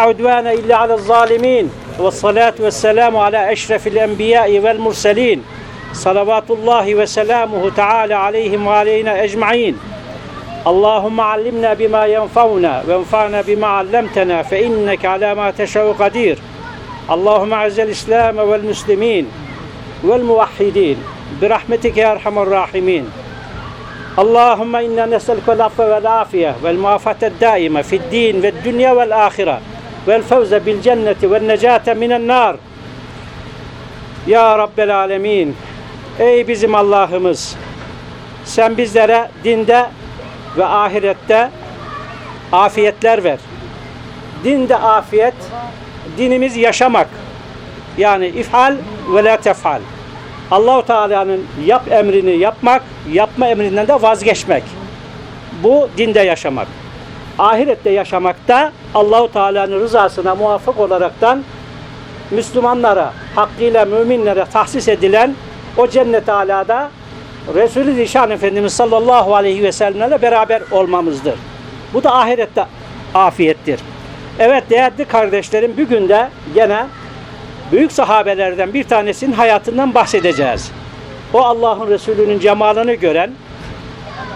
عدوان إلا على الظالمين. والصلاة والسلام على أشرف الأنبياء والمرسلين. صلوات الله وسلامه تعالى عليهم وعلينا أجمعين. اللهم علمنا بما ينفعنا وانفعنا بما علمتنا فإنك على ما تشاء قدير. اللهم أعز الإسلام والمسلمين والموحدين. برحمتك يا أرحم الراحمين. اللهم إنا نسألك العفو والعافية والمعافاة الدائمة في الدين والدنيا والآخرة. vel fevze bil cenneti ve necate minen nar. Ya Rabbel Alemin. Ey bizim Allah'ımız. Sen bizlere dinde ve ahirette afiyetler ver. Dinde afiyet, dinimiz yaşamak. Yani ifal ve la tefal. Allahu Teala'nın yap emrini yapmak, yapma emrinden de vazgeçmek. Bu dinde yaşamak. Ahirette yaşamakta Allahu Teala'nın rızasına muvaffak olaraktan Müslümanlara, hakkıyla müminlere tahsis edilen o cennet alada Resulü Zişan Efendimiz sallallahu aleyhi ve sellemle beraber olmamızdır. Bu da ahirette afiyettir. Evet değerli kardeşlerim bugün de gene büyük sahabelerden bir tanesinin hayatından bahsedeceğiz. O Allah'ın Resulü'nün cemalını gören,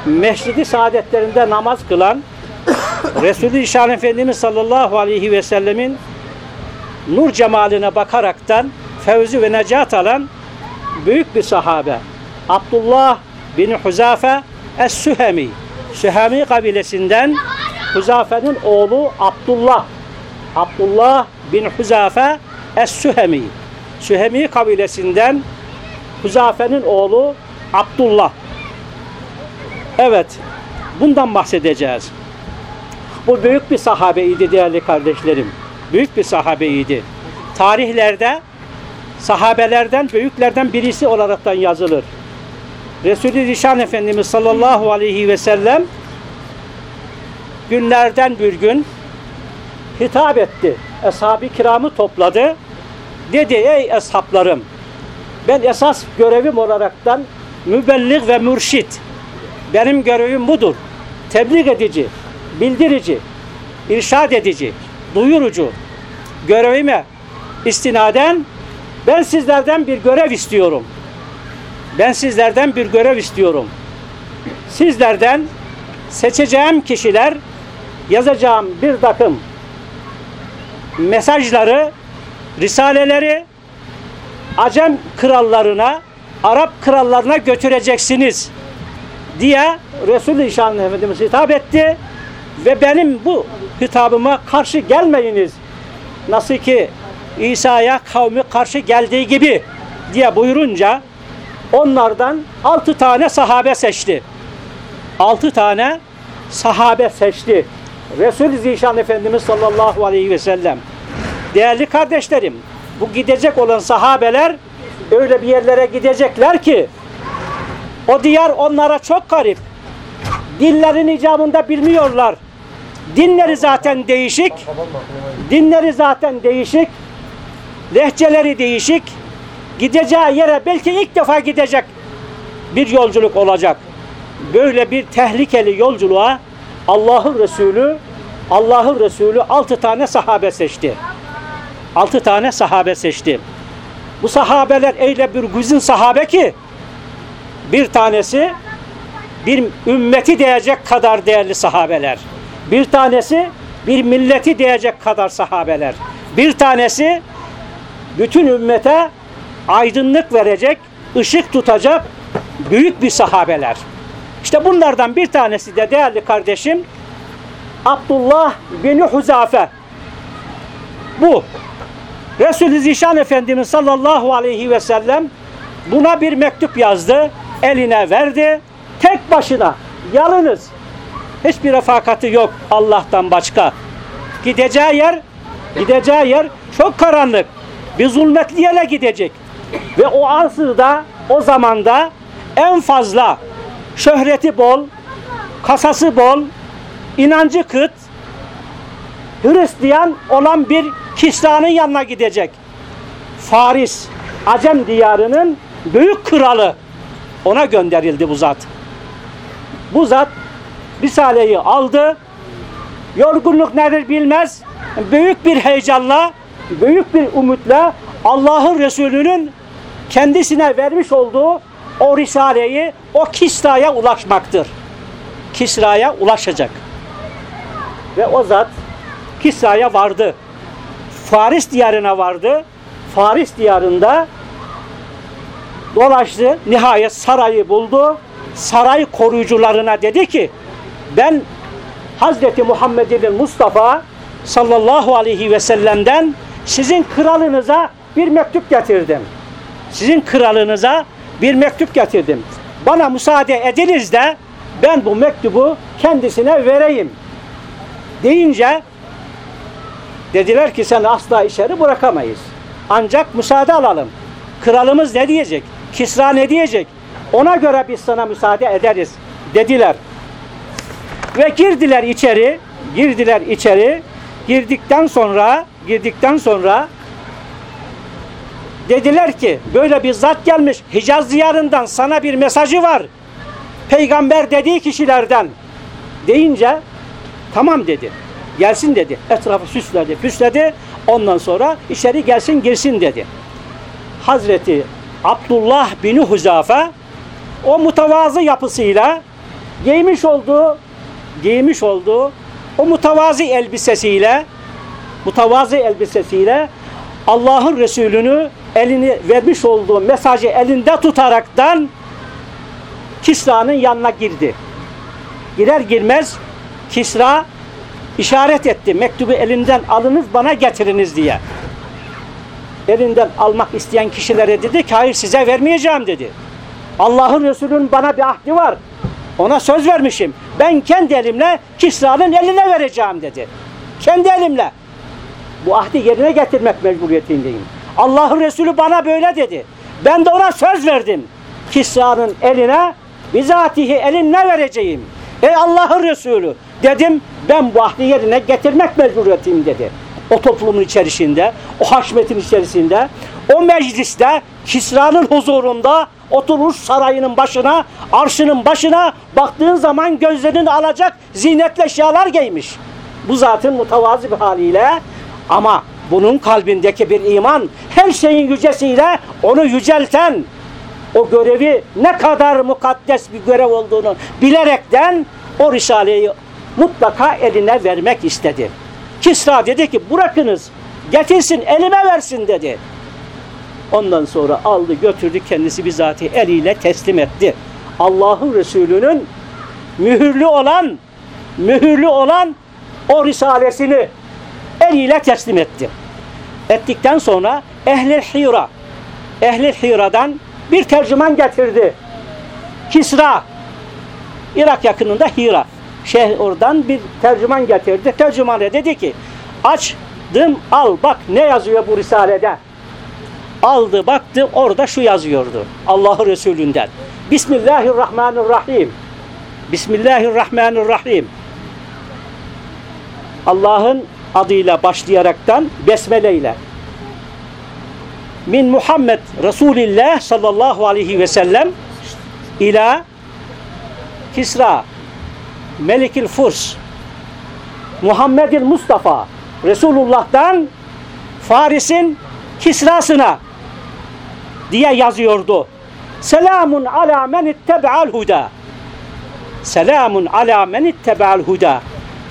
Meşridi saadetlerinde namaz kılan, Resulü İşan Efendimiz sallallahu aleyhi ve sellemin nur cemaline bakaraktan fevzi ve necat alan büyük bir sahabe. Abdullah bin Huzafe Es-Sühemi. Sühemi kabilesinden Huzafe'nin oğlu Abdullah. Abdullah bin Huzafe Es-Sühemi. Sühemi kabilesinden Huzafe'nin oğlu Abdullah. Evet, bundan bahsedeceğiz. Bu büyük bir sahabeydi değerli kardeşlerim. Büyük bir sahabeydi. Tarihlerde sahabelerden, büyüklerden birisi olaraktan yazılır. Resulü Zişan Efendimiz sallallahu aleyhi ve sellem günlerden bir gün hitap etti. Ashab-ı kiramı topladı. Dedi ey eshaplarım ben esas görevim olaraktan mübellig ve mürşit. Benim görevim budur. Tebliğ edici, bildirici, irşad edici, duyurucu. Görevime istinaden ben sizlerden bir görev istiyorum. Ben sizlerden bir görev istiyorum. Sizlerden seçeceğim kişiler yazacağım bir takım mesajları, risaleleri Acem krallarına, Arap krallarına götüreceksiniz diye Resul-i Efendimiz hitap etti ve benim bu hitabıma karşı gelmeyiniz. Nasıl ki İsa'ya kavmi karşı geldiği gibi diye buyurunca onlardan altı tane sahabe seçti. Altı tane sahabe seçti. Resul-i Zişan Efendimiz sallallahu aleyhi ve sellem. Değerli kardeşlerim, bu gidecek olan sahabeler öyle bir yerlere gidecekler ki o diyar onlara çok garip. Dillerin icabında bilmiyorlar. Dinleri zaten değişik. Dinleri zaten değişik. Lehçeleri değişik. Gideceği yere belki ilk defa gidecek bir yolculuk olacak. Böyle bir tehlikeli yolculuğa Allah'ın Resulü Allah'ın Resulü altı tane sahabe seçti. Altı tane sahabe seçti. Bu sahabeler öyle bir güzin sahabe ki bir tanesi bir ümmeti diyecek kadar değerli sahabeler. Bir tanesi bir milleti diyecek kadar sahabeler. Bir tanesi bütün ümmete aydınlık verecek, ışık tutacak büyük bir sahabeler. İşte bunlardan bir tanesi de değerli kardeşim Abdullah bin Huzafe. Bu. Resulü Zişan Efendimiz sallallahu aleyhi ve sellem buna bir mektup yazdı. Eline verdi. Tek başına yalınız. Hiçbir refakati yok Allah'tan başka. Gideceği yer gideceği yer çok karanlık. Bir zulmetli yere gidecek. Ve o asırda o zamanda en fazla şöhreti bol, kasası bol, inancı kıt, Hristiyan olan bir Kisra'nın yanına gidecek. Faris, Acem diyarının büyük kralı ona gönderildi bu zat. Bu zat Risale'yi aldı, yorgunluk nedir bilmez. Büyük bir heyecanla, büyük bir umutla Allah'ın Resulü'nün kendisine vermiş olduğu o risaleyi o Kisra'ya ulaşmaktır. Kisra'ya ulaşacak. Ve o zat Kisra'ya vardı. Faris diyarına vardı. Faris diyarında dolaştı. Nihayet sarayı buldu. Saray koruyucularına dedi ki ben Hazreti Muhammed'in Mustafa sallallahu aleyhi ve sellem'den sizin kralınıza bir mektup getirdim. Sizin kralınıza bir mektup getirdim. Bana müsaade ediniz de ben bu mektubu kendisine vereyim. Deyince dediler ki sen asla içeri bırakamayız. Ancak müsaade alalım. Kralımız ne diyecek? Kisra ne diyecek? Ona göre biz sana müsaade ederiz dediler. Ve girdiler içeri, girdiler içeri. Girdikten sonra, girdikten sonra dediler ki böyle bir zat gelmiş Hicaz diyarından sana bir mesajı var. Peygamber dediği kişilerden deyince tamam dedi. Gelsin dedi. Etrafı süsledi, püsledi. Ondan sonra içeri gelsin girsin dedi. Hazreti Abdullah bin Huzafe o mutavazı yapısıyla giymiş olduğu giymiş olduğu o mutavazi elbisesiyle mutavazi elbisesiyle Allah'ın Resulünü elini vermiş olduğu mesajı elinde tutaraktan Kisra'nın yanına girdi. Girer girmez Kisra işaret etti. Mektubu elinden alınız bana getiriniz diye. Elinden almak isteyen kişilere dedi ki hayır size vermeyeceğim dedi. Allah'ın Resulü'nün bana bir ahdi var. Ona söz vermişim. Ben kendi elimle Kisra'nın eline vereceğim dedi. Kendi elimle. Bu ahdi yerine getirmek mecburiyetindeyim. Allah'ın Resulü bana böyle dedi. Ben de ona söz verdim. Kisra'nın eline bizatihi elinle vereceğim. Ey Allah'ın Resulü dedim ben bu ahdi yerine getirmek mecburiyetiyim dedi. O toplumun içerisinde, o haşmetin içerisinde, o mecliste, Kisra'nın huzurunda oturmuş sarayının başına, arşının başına baktığın zaman gözlerini alacak zinetli eşyalar giymiş. Bu zatın mutavazi bir haliyle ama bunun kalbindeki bir iman her şeyin yücesiyle onu yücelten o görevi ne kadar mukaddes bir görev olduğunu bilerekten o Risale'yi mutlaka eline vermek istedi. Kisra dedi ki bırakınız getirsin elime versin dedi. Ondan sonra aldı götürdü kendisi bizatihi eliyle teslim etti. Allah'ın Resulü'nün mühürlü olan mühürlü olan o risalesini eliyle teslim etti. Ettikten sonra Ehl-i Hira Ehl-i Hira'dan bir tercüman getirdi. Kisra Irak yakınında Hira. Şeyh oradan bir tercüman getirdi. Tercümana dedi ki açtım al bak ne yazıyor bu risalede. Aldı baktı orada şu yazıyordu. Allah'ı Resulünden. Bismillahirrahmanirrahim. Bismillahirrahmanirrahim. Allah'ın adıyla başlayaraktan besmele ile min Muhammed Resulillah sallallahu aleyhi ve sellem ila Kisra Melikil Furs Muhammedil Mustafa Resulullah'tan Faris'in Kisra'sına diye yazıyordu. Selamun ala men ittebe'al huda. Selamun ala men ittebe'al huda.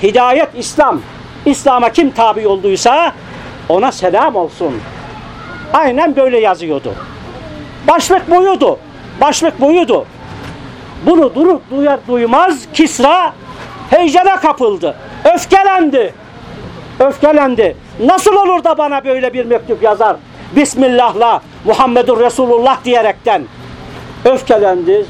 Hidayet İslam. İslam'a kim tabi olduysa ona selam olsun. Aynen böyle yazıyordu. Başlık buydu. Başlık buydu. Bunu durup duyar duymaz Kisra heyecana kapıldı. Öfkelendi. Öfkelendi. Nasıl olur da bana böyle bir mektup yazar? Bismillah'la Muhammedur Resulullah diyerekten öfkelendi.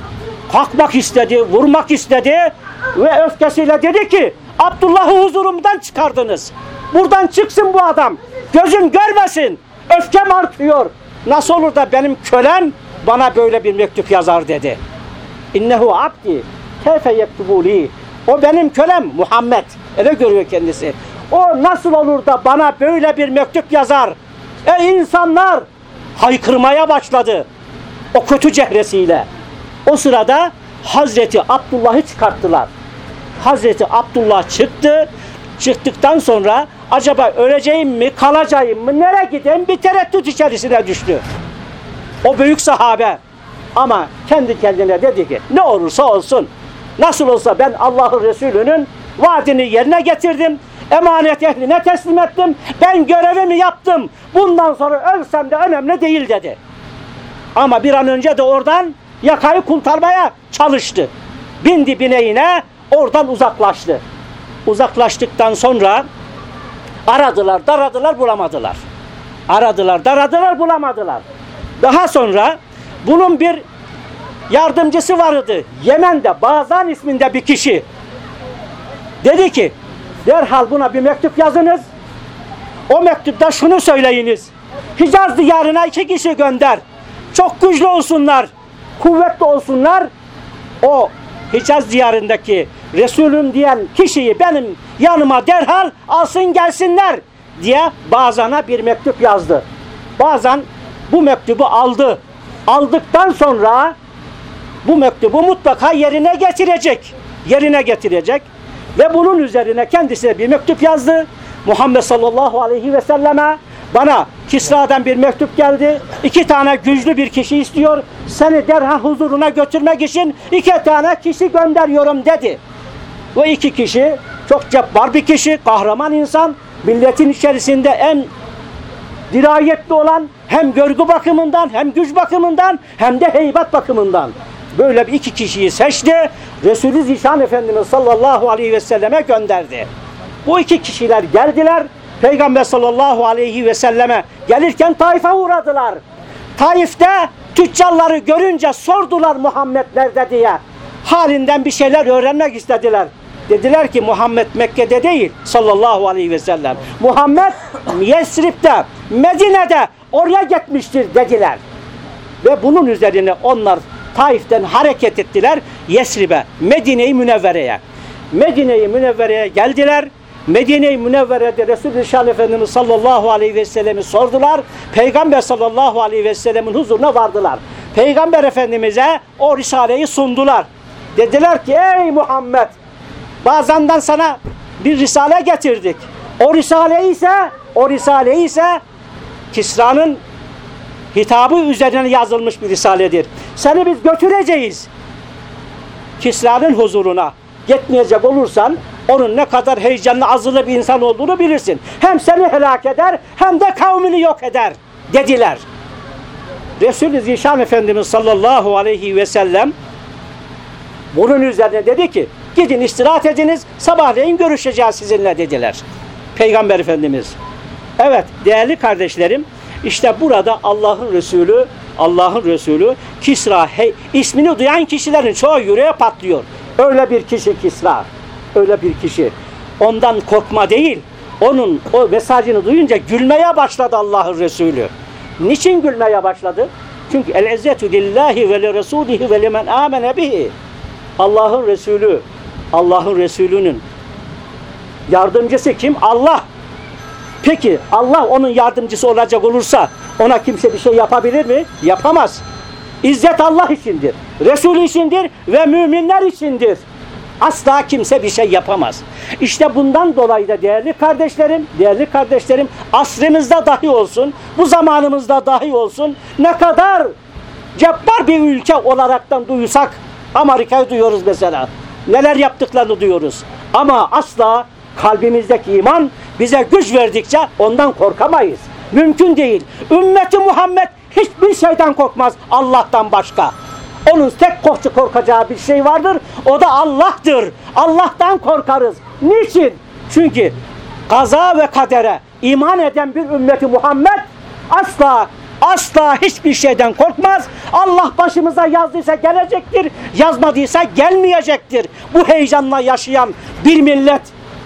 Kalkmak istedi, vurmak istedi ve öfkesiyle dedi ki Abdullah'ı huzurumdan çıkardınız. Buradan çıksın bu adam. Gözüm görmesin. Öfkem artıyor. Nasıl olur da benim kölem bana böyle bir mektup yazar dedi. İnnehu abdi keyfe yektubuli. O benim kölem Muhammed. Öyle görüyor kendisi. O nasıl olur da bana böyle bir mektup yazar? Ey insanlar! Haykırmaya başladı. O kötü cehresiyle. O sırada Hazreti Abdullah'ı çıkarttılar. Hazreti Abdullah çıktı. Çıktıktan sonra acaba öleceğim mi, kalacağım mı, nereye gideyim bir tereddüt içerisine düştü. O büyük sahabe ama kendi kendine dedi ki ne olursa olsun nasıl olsa ben Allah'ın Resulü'nün vaadini yerine getirdim. Emanet ehline teslim ettim. Ben görevimi yaptım. Bundan sonra ölsem de önemli değil dedi. Ama bir an önce de oradan yakayı kurtarmaya çalıştı. Bindi bineğine oradan uzaklaştı. Uzaklaştıktan sonra aradılar, daradılar, bulamadılar. Aradılar, daradılar, bulamadılar. Daha sonra bunun bir yardımcısı vardı. Yemen'de Bazan isminde bir kişi. Dedi ki derhal buna bir mektup yazınız. O mektupta şunu söyleyiniz. Hicaz diyarına iki kişi gönder. Çok güçlü olsunlar. Kuvvetli olsunlar. O Hicaz diyarındaki Resulüm diyen kişiyi benim yanıma derhal alsın gelsinler diye Bazan'a bir mektup yazdı. Bazan bu mektubu aldı. Aldıktan sonra bu mektubu mutlaka yerine getirecek. Yerine getirecek. Ve bunun üzerine kendisine bir mektup yazdı. Muhammed sallallahu aleyhi ve selleme bana Kisra'dan bir mektup geldi. İki tane güçlü bir kişi istiyor. Seni derhal huzuruna götürmek için iki tane kişi gönderiyorum dedi. Bu iki kişi çok cebbar bir kişi, kahraman insan. Milletin içerisinde en dirayetli olan hem görgü bakımından hem güç bakımından hem de heybat bakımından. Böyle bir iki kişiyi seçti. Resulü Zişan Efendimiz sallallahu aleyhi ve selleme gönderdi. Bu iki kişiler geldiler. Peygamber sallallahu aleyhi ve selleme gelirken Taif'e uğradılar. Taif'te tüccarları görünce sordular Muhammed nerede diye. Halinden bir şeyler öğrenmek istediler. Dediler ki Muhammed Mekke'de değil sallallahu aleyhi ve sellem. Muhammed Yesrib'de, Medine'de oraya gitmiştir dediler. Ve bunun üzerine onlar Taif'ten hareket ettiler Yesrib'e, Medine-i Münevvere'ye. Medine-i Münevvere'ye geldiler. Medine-i Münevvere'de Resulü Şah Efendimiz sallallahu aleyhi ve sellem'i sordular. Peygamber sallallahu aleyhi ve sellemin huzuruna vardılar. Peygamber Efendimiz'e o risaleyi sundular. Dediler ki ey Muhammed bazandan sana bir risale getirdik. O risale ise o risale ise Kisra'nın hitabı üzerine yazılmış bir risaledir. Seni biz götüreceğiz. Kisra'nın huzuruna gitmeyecek olursan onun ne kadar heyecanlı azılı bir insan olduğunu bilirsin. Hem seni helak eder hem de kavmini yok eder dediler. Resul-i Zişan Efendimiz sallallahu aleyhi ve sellem bunun üzerine dedi ki gidin istirahat ediniz sabahleyin görüşeceğiz sizinle dediler. Peygamber Efendimiz. Evet değerli kardeşlerim işte burada Allah'ın Resulü Allah'ın Resulü Kisra hey, ismini duyan kişilerin çoğu yüreğe patlıyor. Öyle bir kişi Kisra. Öyle bir kişi. Ondan korkma değil. Onun o mesajını duyunca gülmeye başladı Allah'ın Resulü. Niçin gülmeye başladı? Çünkü el izzetu lillahi ve li rasulihi ve limen amene bihi. Allah'ın Resulü, Allah'ın Resulü'nün yardımcısı kim? Allah. Peki Allah onun yardımcısı olacak olursa ona kimse bir şey yapabilir mi? Yapamaz. İzzet Allah içindir. Resul içindir ve müminler içindir. Asla kimse bir şey yapamaz. İşte bundan dolayı da değerli kardeşlerim, değerli kardeşlerim asrımızda dahi olsun, bu zamanımızda dahi olsun ne kadar cebbar bir ülke olaraktan duysak Amerika'yı duyuyoruz mesela. Neler yaptıklarını duyuyoruz. Ama asla kalbimizdeki iman bize güç verdikçe ondan korkamayız. Mümkün değil. Ümmeti Muhammed hiçbir şeyden korkmaz Allah'tan başka. Onun tek korkçu korkacağı bir şey vardır. O da Allah'tır. Allah'tan korkarız. Niçin? Çünkü kaza ve kadere iman eden bir ümmeti Muhammed asla asla hiçbir şeyden korkmaz. Allah başımıza yazdıysa gelecektir. Yazmadıysa gelmeyecektir. Bu heyecanla yaşayan bir millet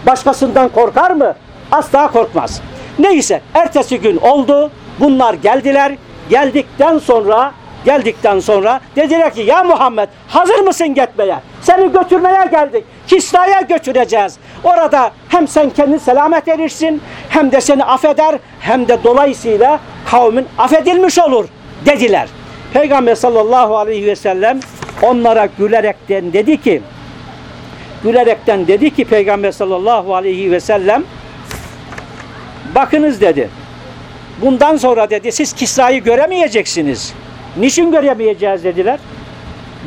başkasından korkar mı? Asla korkmaz. Neyse ertesi gün oldu. Bunlar geldiler. Geldikten sonra geldikten sonra dediler ki ya Muhammed hazır mısın gitmeye? Seni götürmeye geldik. Kisra'ya götüreceğiz. Orada hem sen kendin selamet erirsin hem de seni affeder hem de dolayısıyla kavmin affedilmiş olur dediler. Peygamber sallallahu aleyhi ve sellem onlara gülerekten dedi ki gülerekten dedi ki Peygamber sallallahu aleyhi ve sellem bakınız dedi. Bundan sonra dedi siz Kisra'yı göremeyeceksiniz. Niçin göremeyeceğiz dediler.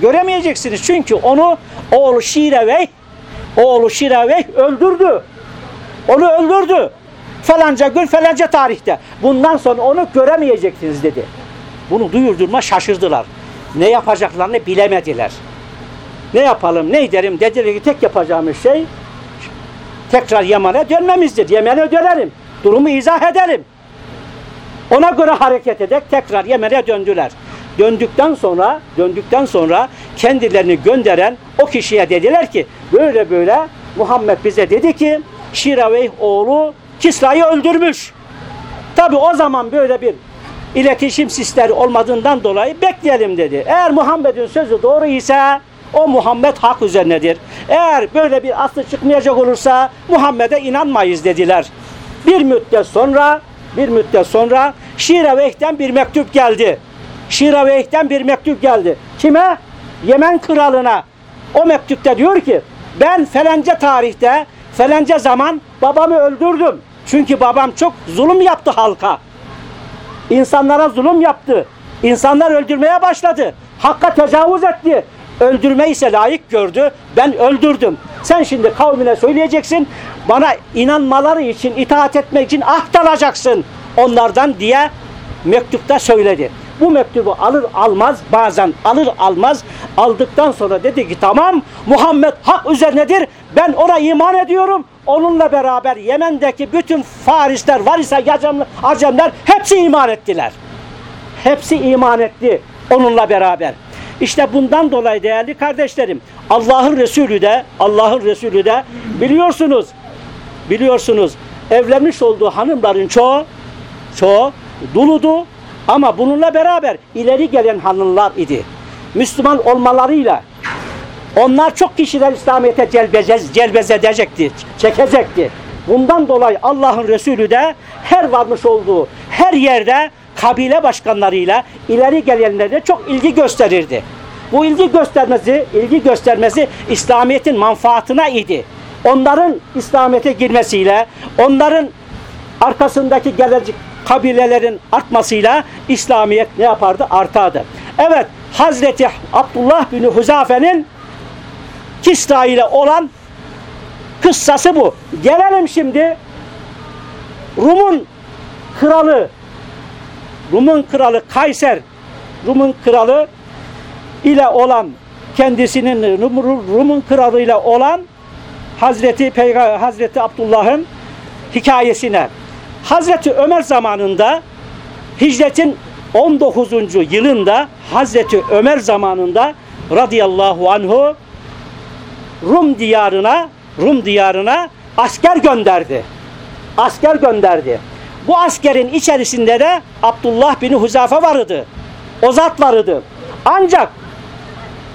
Göremeyeceksiniz çünkü onu oğlu Şirevey oğlu Şirevey öldürdü. Onu öldürdü. Falanca gün falanca tarihte. Bundan sonra onu göremeyeceksiniz dedi. Bunu duyurdurma şaşırdılar. Ne yapacaklarını bilemediler. Ne yapalım ne ederim dediler ki tek yapacağımız şey tekrar Yemen'e dönmemizdir. Yemen'e dönerim. Durumu izah edelim. Ona göre hareket edek tekrar Yemen'e döndüler. Döndükten sonra döndükten sonra kendilerini gönderen o kişiye dediler ki böyle böyle Muhammed bize dedi ki Şiraveyh oğlu Kisra'yı öldürmüş. Tabi o zaman böyle bir iletişim sistemi olmadığından dolayı bekleyelim dedi. Eğer Muhammed'in sözü doğru ise o Muhammed hak üzerinedir. Eğer böyle bir aslı çıkmayacak olursa Muhammed'e inanmayız dediler. Bir müddet sonra bir müddet sonra Şiraveyh'ten bir mektup geldi. Şiraveyh'ten bir mektup geldi. Kime? Yemen kralına. O mektupta diyor ki ben falanca tarihte falanca zaman babamı öldürdüm. Çünkü babam çok zulüm yaptı halka. İnsanlara zulüm yaptı. İnsanlar öldürmeye başladı. Hakka tecavüz etti. Öldürmeyi ise layık gördü. Ben öldürdüm. Sen şimdi kavmine söyleyeceksin. Bana inanmaları için, itaat etmek için ahd alacaksın onlardan diye mektupta söyledi. Bu mektubu alır almaz bazen alır almaz aldıktan sonra dedi ki tamam Muhammed hak üzerinedir ben ona iman ediyorum onunla beraber Yemen'deki bütün Farisler var ise Acemler hepsi iman ettiler. Hepsi iman etti onunla beraber. İşte bundan dolayı değerli kardeşlerim Allah'ın Resulü de Allah'ın Resulü de biliyorsunuz biliyorsunuz evlenmiş olduğu hanımların çoğu çoğu duludu ama bununla beraber ileri gelen hanımlar idi. Müslüman olmalarıyla onlar çok kişiler İslamiyet'e celbeze, celbeze edecekti, çekecekti. Bundan dolayı Allah'ın Resulü de her varmış olduğu her yerde kabile başkanlarıyla ileri gelenlerine çok ilgi gösterirdi. Bu ilgi göstermesi, ilgi göstermesi İslamiyet'in manfaatına idi. Onların İslamiyet'e girmesiyle, onların arkasındaki gelecek kabilelerin artmasıyla İslamiyet ne yapardı? Artardı. Evet, Hazreti Abdullah bin Huzafe'nin Kisra ile olan kıssası bu. Gelelim şimdi Rum'un kralı Rum'un kralı Kayser Rum'un kralı ile olan kendisinin Rum'un kralıyla olan Hazreti Peygamber Hazreti Abdullah'ın hikayesine. Hazreti Ömer zamanında hicretin 19. yılında Hazreti Ömer zamanında radıyallahu anhu Rum diyarına Rum diyarına asker gönderdi. Asker gönderdi. Bu askerin içerisinde de Abdullah bin Huzafe vardı. O zat vardı. Ancak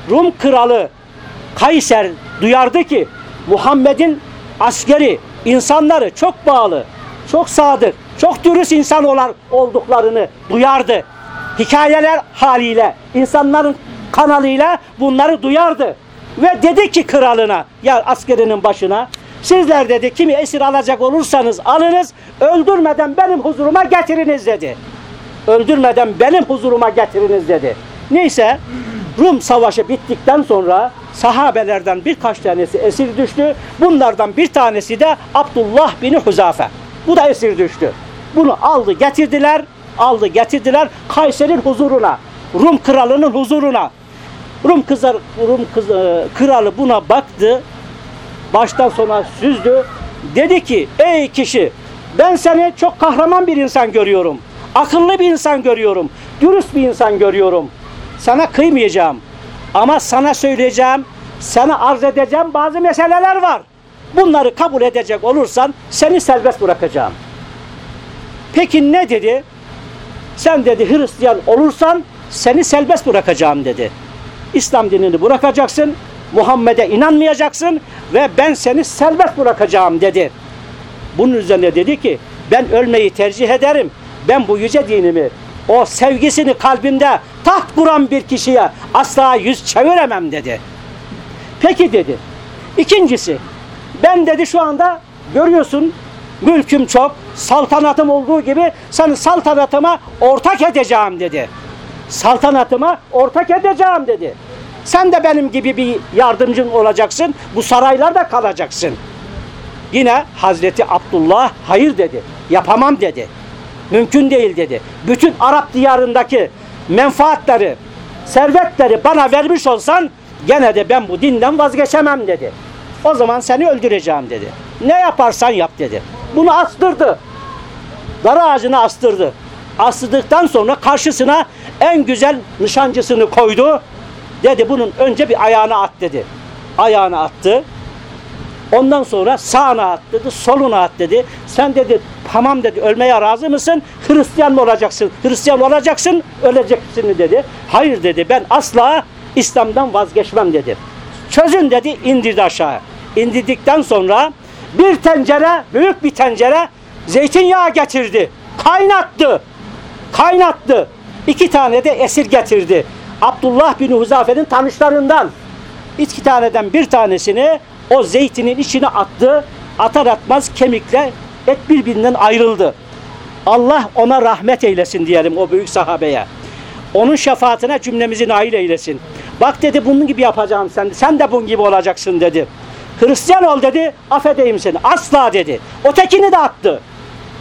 Rum kralı Kayser duyardı ki Muhammed'in askeri insanları çok bağlı, çok sadık, çok dürüst insan olan olduklarını duyardı. Hikayeler haliyle, insanların kanalıyla bunları duyardı. Ve dedi ki kralına, ya askerinin başına, sizler dedi kimi esir alacak olursanız alınız, öldürmeden benim huzuruma getiriniz dedi. Öldürmeden benim huzuruma getiriniz dedi. Neyse Rum savaşı bittikten sonra sahabelerden birkaç tanesi esir düştü. Bunlardan bir tanesi de Abdullah bin Huzafe. Bu da esir düştü. Bunu aldı getirdiler, aldı getirdiler Kayser'in huzuruna, Rum kralının huzuruna. Rum kızar, Rum kız, e, kralı buna baktı, baştan sona süzdü. Dedi ki, ey kişi, ben seni çok kahraman bir insan görüyorum. Akıllı bir insan görüyorum. Dürüst bir insan görüyorum. Sana kıymayacağım. Ama sana söyleyeceğim, sana arz edeceğim bazı meseleler var. Bunları kabul edecek olursan seni serbest bırakacağım. Peki ne dedi? Sen dedi Hristiyan olursan seni serbest bırakacağım dedi. İslam dinini bırakacaksın, Muhammed'e inanmayacaksın ve ben seni serbest bırakacağım dedi. Bunun üzerine dedi ki ben ölmeyi tercih ederim. Ben bu yüce dinimi o sevgisini kalbimde taht kuran bir kişiye asla yüz çeviremem dedi. Peki dedi. İkincisi, ben dedi şu anda görüyorsun mülküm çok, saltanatım olduğu gibi seni saltanatıma ortak edeceğim dedi. Saltanatıma ortak edeceğim dedi. Sen de benim gibi bir yardımcın olacaksın, bu saraylarda kalacaksın. Yine Hazreti Abdullah hayır dedi, yapamam dedi. Mümkün değil dedi. Bütün Arap diyarındaki menfaatleri, servetleri bana vermiş olsan gene de ben bu dinden vazgeçemem dedi. O zaman seni öldüreceğim dedi. Ne yaparsan yap dedi. Bunu astırdı. Dar ağacına astırdı. Astırdıktan sonra karşısına en güzel nişancısını koydu. Dedi bunun önce bir ayağını at dedi. Ayağını attı. Ondan sonra sağına at dedi, soluna at dedi. Sen dedi tamam dedi ölmeye razı mısın? Hristiyan mı olacaksın? Hristiyan olacaksın, öleceksin mi dedi. Hayır dedi ben asla İslam'dan vazgeçmem dedi. Çözün dedi indirdi aşağı. İndirdikten sonra bir tencere, büyük bir tencere zeytinyağı getirdi. Kaynattı. Kaynattı. İki tane de esir getirdi. Abdullah bin Huzafe'nin tanışlarından. İki taneden bir tanesini o zeytinin içine attı. Atar atmaz kemikle et birbirinden ayrıldı. Allah ona rahmet eylesin diyelim o büyük sahabeye. Onun şefaatine cümlemizi nail eylesin. Bak dedi bunun gibi yapacağım sen. Sen de bunun gibi olacaksın dedi. Hristiyan ol dedi. Affedeyim seni. Asla dedi. Ötekini de attı.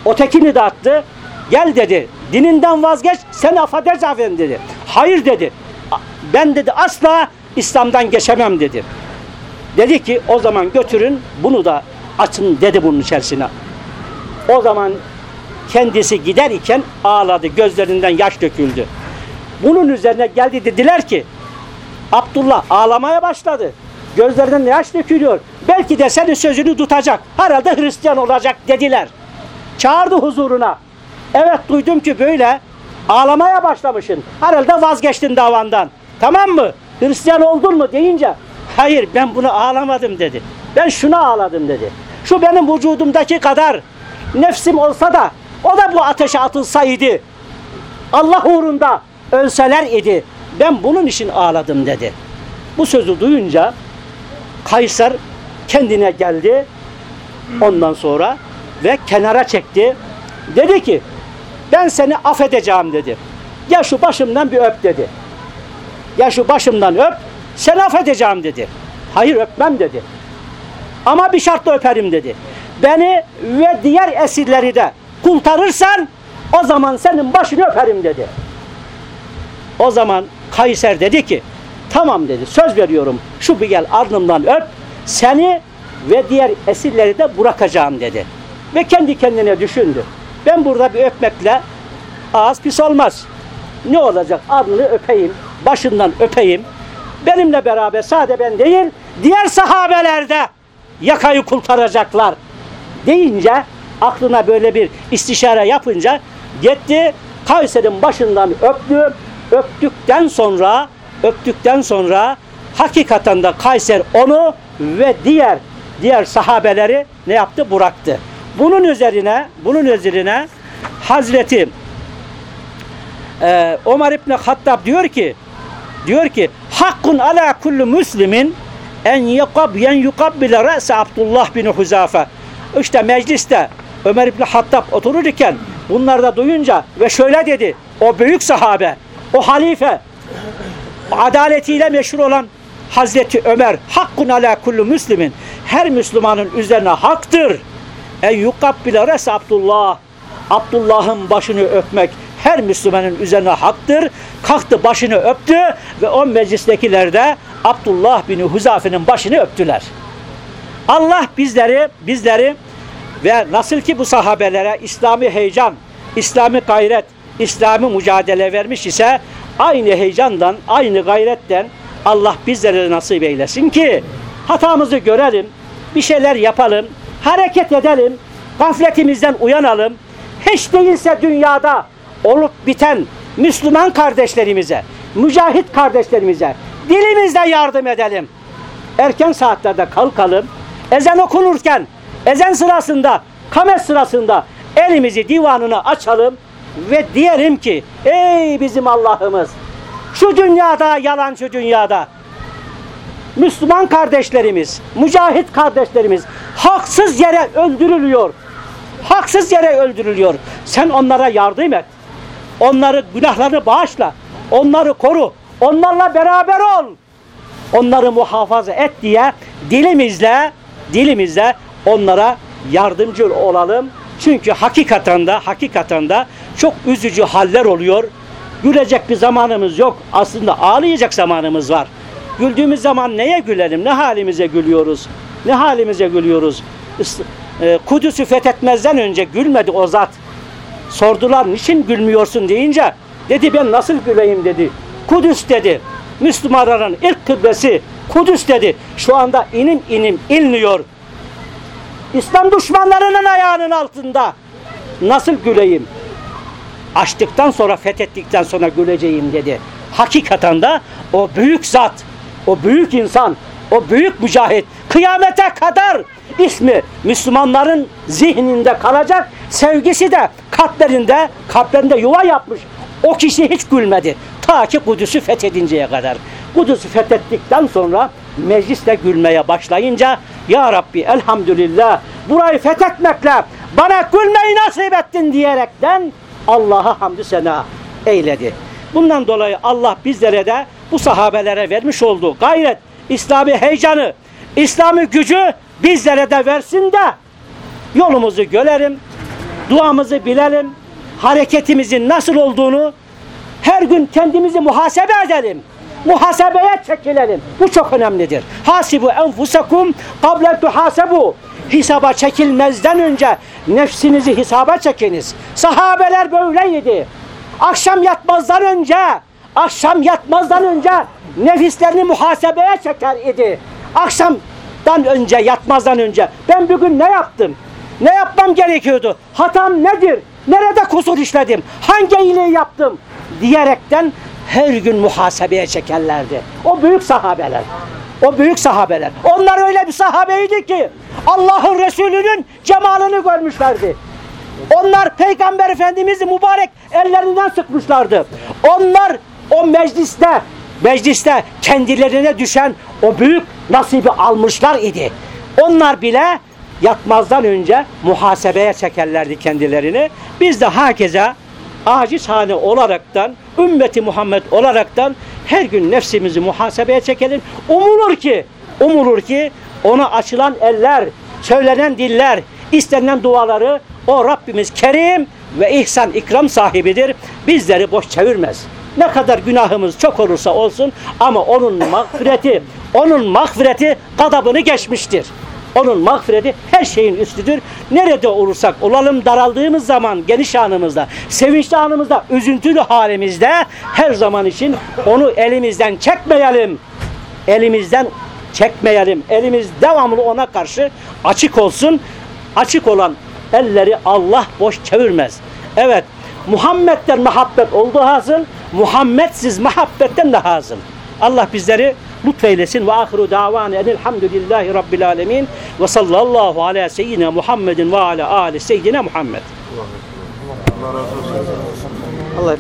Ötekini de attı. Gel dedi. Dininden vazgeç. Seni affedeceğim dedi. Hayır dedi. Ben dedi asla İslam'dan geçemem dedi. Dedi ki o zaman götürün bunu da açın dedi bunun içerisine. O zaman kendisi gider iken ağladı. Gözlerinden yaş döküldü. Bunun üzerine geldi dediler ki Abdullah ağlamaya başladı. Gözlerinden yaş dökülüyor. Belki de senin sözünü tutacak. Herhalde Hristiyan olacak dediler. Çağırdı huzuruna. Evet duydum ki böyle ağlamaya başlamışsın. Herhalde vazgeçtin davandan. Tamam mı? Hristiyan oldun mu deyince hayır ben bunu ağlamadım dedi. Ben şunu ağladım dedi. Şu benim vücudumdaki kadar nefsim olsa da o da bu ateşe atılsaydı Allah uğrunda ölseler idi. Ben bunun için ağladım dedi. Bu sözü duyunca Kaysar kendine geldi. Ondan sonra ve kenara çekti. Dedi ki ben seni affedeceğim dedi. Ya şu başımdan bir öp dedi. Ya şu başımdan öp seni affedeceğim dedi. Hayır öpmem dedi. Ama bir şartla öperim dedi. Beni ve diğer esirleri de kurtarırsan o zaman senin başını öperim dedi. O zaman Kayser dedi ki tamam dedi söz veriyorum şu bir gel ardımdan öp seni ve diğer esirleri de bırakacağım dedi. Ve kendi kendine düşündü. Ben burada bir öpmekle ağız pis olmaz. Ne olacak? Ardını öpeyim, başından öpeyim. Benimle beraber sade ben değil, diğer sahabeler de yakayı kurtaracaklar. Deyince aklına böyle bir istişare yapınca gitti Kayser'in başından öptü. Öptükten sonra öptükten sonra hakikaten de Kayser onu ve diğer diğer sahabeleri ne yaptı? Bıraktı. Bunun üzerine bunun üzerine Hazreti e, Ömer İbni Hattab diyor ki diyor ki hakkun ala kullu muslimin en yukab yen yukabbile re'se Abdullah bin Huzafe işte mecliste Ömer İbni Hattab otururken bunları da duyunca ve şöyle dedi o büyük sahabe o halife adaletiyle meşhur olan Hazreti Ömer hakkun ala kullu muslimin her Müslümanın üzerine haktır. En yukabbile res Abdullah Abdullah'ın başını öpmek her Müslümanın üzerine haktır. Kalktı başını öptü ve o meclistekiler de Abdullah bin Huzafe'nin başını öptüler. Allah bizleri bizleri ve nasıl ki bu sahabelere İslami heyecan, İslami gayret, İslami mücadele vermiş ise aynı heyecandan, aynı gayretten Allah bizlere nasip eylesin ki hatamızı görelim, bir şeyler yapalım, hareket edelim, gafletimizden uyanalım. Hiç değilse dünyada olup biten Müslüman kardeşlerimize, mücahit kardeşlerimize dilimizde yardım edelim. Erken saatlerde kalkalım, ezan okunurken, ezan sırasında, kamet sırasında elimizi divanına açalım ve diyelim ki ey bizim Allah'ımız şu dünyada yalancı dünyada Müslüman kardeşlerimiz, mücahit kardeşlerimiz haksız yere öldürülüyor. Haksız yere öldürülüyor. Sen onlara yardım et. Onları günahlarını bağışla. Onları koru. Onlarla beraber ol. Onları muhafaza et diye dilimizle dilimizle onlara yardımcı olalım. Çünkü hakikaten de hakikaten de çok üzücü haller oluyor. Gülecek bir zamanımız yok. Aslında ağlayacak zamanımız var. Güldüğümüz zaman neye gülelim? Ne halimize gülüyoruz? Ne halimize gülüyoruz? E, Kudüs'ü fethetmezden önce gülmedi o zat. Sordular niçin gülmüyorsun deyince dedi ben nasıl güleyim dedi. Kudüs dedi. Müslümanların ilk kıblesi Kudüs dedi. Şu anda inim inim inliyor. İslam düşmanlarının ayağının altında. Nasıl güleyim? Açtıktan sonra fethettikten sonra güleceğim dedi. Hakikaten de o büyük zat, o büyük insan, o büyük mücahit kıyamete kadar ismi Müslümanların zihninde kalacak, sevgisi de kalplerinde, kalplerinde yuva yapmış. O kişi hiç gülmedi. Ta ki Kudüs'ü fethedinceye kadar. Kudüs'ü fethettikten sonra mecliste gülmeye başlayınca Ya Rabbi elhamdülillah burayı fethetmekle bana gülmeyi nasip ettin diyerekten Allah'a hamdü sena eyledi. Bundan dolayı Allah bizlere de bu sahabelere vermiş olduğu gayret, İslami heyecanı, İslami gücü bizlere de versin de yolumuzu görelim, duamızı bilelim, hareketimizin nasıl olduğunu her gün kendimizi muhasebe edelim. Muhasebeye çekilelim. Bu çok önemlidir. Hasibu enfusakum kable tuhasebu. Hesaba çekilmezden önce nefsinizi hesaba çekiniz. Sahabeler böyleydi. Akşam yatmazdan önce, akşam yatmazdan önce nefislerini muhasebeye çeker idi. Akşamdan önce, yatmazdan önce ben bugün ne yaptım? Ne yapmam gerekiyordu? Hatam nedir? Nerede kusur işledim? Hangi iyiliği yaptım? Diyerekten her gün muhasebeye çekerlerdi. O büyük sahabeler. O büyük sahabeler. Onlar öyle bir sahabeydi ki Allah'ın Resulü'nün cemalini görmüşlerdi. Onlar Peygamber Efendimiz'i mübarek ellerinden sıkmışlardı. Onlar o mecliste, mecliste kendilerine düşen o büyük nasibi almışlar idi. Onlar bile yatmazdan önce muhasebeye çekerlerdi kendilerini. Biz de hakeza acizhane olaraktan, ümmeti Muhammed olaraktan her gün nefsimizi muhasebeye çekelim. Umulur ki, umulur ki ona açılan eller, söylenen diller, istenilen duaları o Rabbimiz Kerim ve ihsan ikram sahibidir. Bizleri boş çevirmez. Ne kadar günahımız çok olursa olsun ama onun mağfireti, onun mağfireti gadabını geçmiştir. Onun mağfireti her şeyin üstüdür. Nerede olursak olalım daraldığımız zaman geniş anımızda, sevinçli anımızda, üzüntülü halimizde her zaman için onu elimizden çekmeyelim. Elimizden çekmeyelim. Elimiz devamlı ona karşı açık olsun. Açık olan elleri Allah boş çevirmez. Evet, Muhammed'den muhabbet olduğu hasıl, Muhammedsiz muhabbetten de hasıl. Allah bizleri lütfeylesin ve ahiru davane enelhamdülillahi rabbil alemin ve sallallahu ala seyyidina Muhammedin ve ala ali seyyidina Muhammed. Allah razı olsun.